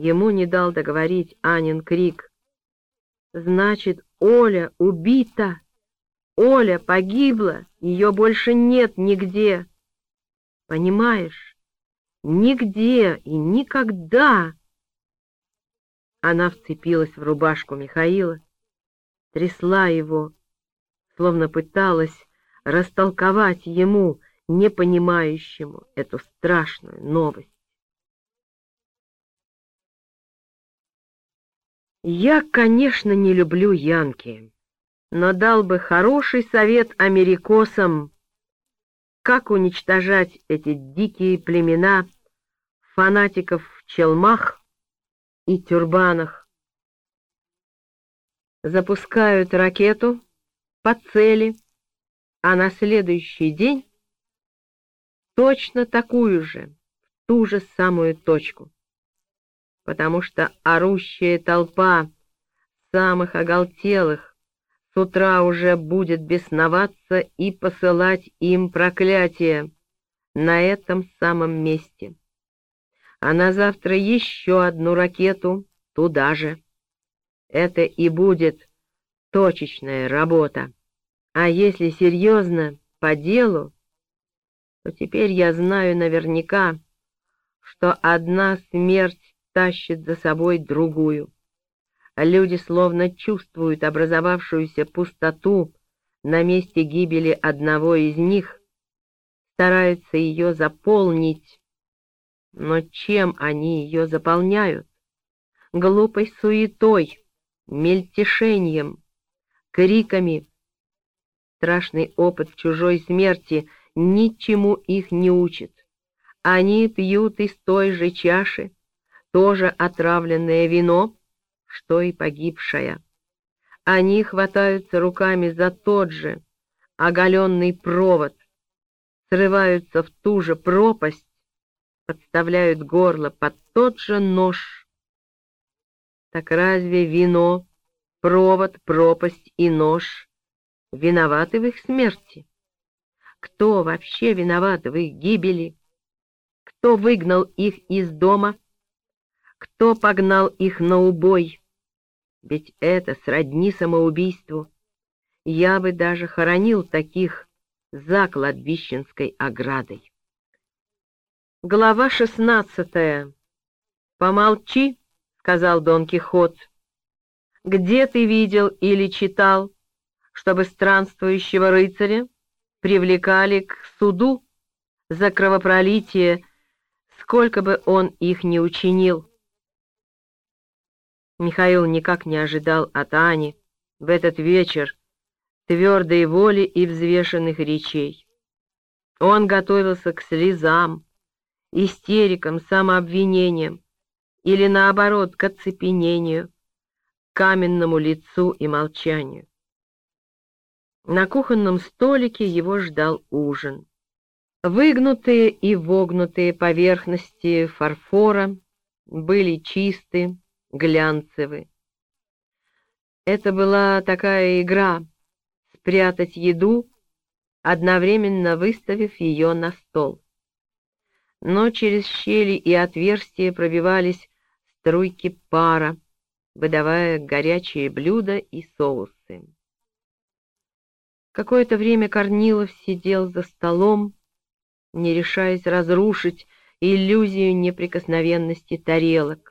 Ему не дал договорить Анин крик. «Значит, Оля убита! Оля погибла! Ее больше нет нигде! Понимаешь? Нигде и никогда!» Она вцепилась в рубашку Михаила, трясла его, словно пыталась растолковать ему, непонимающему, эту страшную новость. Я, конечно, не люблю Янки, но дал бы хороший совет америкосам, как уничтожать эти дикие племена фанатиков в челмах и тюрбанах. Запускают ракету по цели, а на следующий день точно такую же, в ту же самую точку. Потому что орущая толпа самых оголтелых с утра уже будет бесноваться и посылать им проклятие на этом самом месте. А на завтра еще одну ракету туда же. Это и будет точечная работа. А если серьезно, по делу, то теперь я знаю наверняка, что одна смерть тащит за собой другую. Люди словно чувствуют образовавшуюся пустоту на месте гибели одного из них, стараются ее заполнить. Но чем они ее заполняют? Глупой суетой, мельтешением, криками. Страшный опыт чужой смерти ничему их не учит. Они пьют из той же чаши, тоже отравленное вино, что и погибшая. Они хватаются руками за тот же оголенный провод, срываются в ту же пропасть, подставляют горло под тот же нож. Так разве вино, провод, пропасть и нож виноваты в их смерти? Кто вообще виноват в их гибели? Кто выгнал их из дома? Кто погнал их на убой? Ведь это сродни самоубийству. Я бы даже хоронил таких за кладбищенской оградой. Глава шестнадцатая. «Помолчи», — сказал Дон Кихот. «Где ты видел или читал, чтобы странствующего рыцаря привлекали к суду за кровопролитие, сколько бы он их ни учинил?» Михаил никак не ожидал от Ани в этот вечер твердой воли и взвешенных речей. Он готовился к слезам, истерикам, самообвинениям или, наоборот, к оцепенению, каменному лицу и молчанию. На кухонном столике его ждал ужин. Выгнутые и вогнутые поверхности фарфора были чисты, глянцевы. Это была такая игра — спрятать еду, одновременно выставив ее на стол. Но через щели и отверстия пробивались струйки пара, выдавая горячие блюда и соусы. Какое-то время Корнилов сидел за столом, не решаясь разрушить иллюзию неприкосновенности тарелок